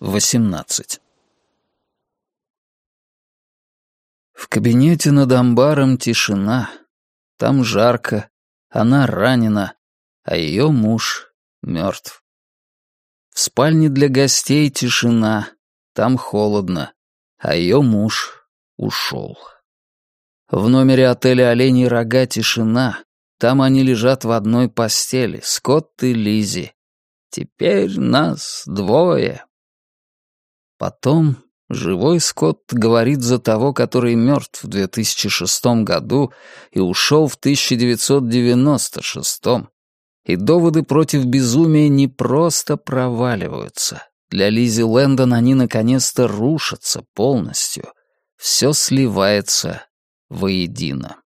18. В кабинете над амбаром тишина. Там жарко, она ранена, а ее муж мертв. В спальне для гостей тишина, там холодно, а ее муж ушел. В номере отеля «Оленей рога» тишина, там они лежат в одной постели, Скотт и Лизи. Теперь нас двое. Потом живой Скотт говорит за того, который мертв в 2006 году и ушел в 1996. И доводы против безумия не просто проваливаются. Для Лизи Лэндон они наконец-то рушатся полностью. Все сливается воедино.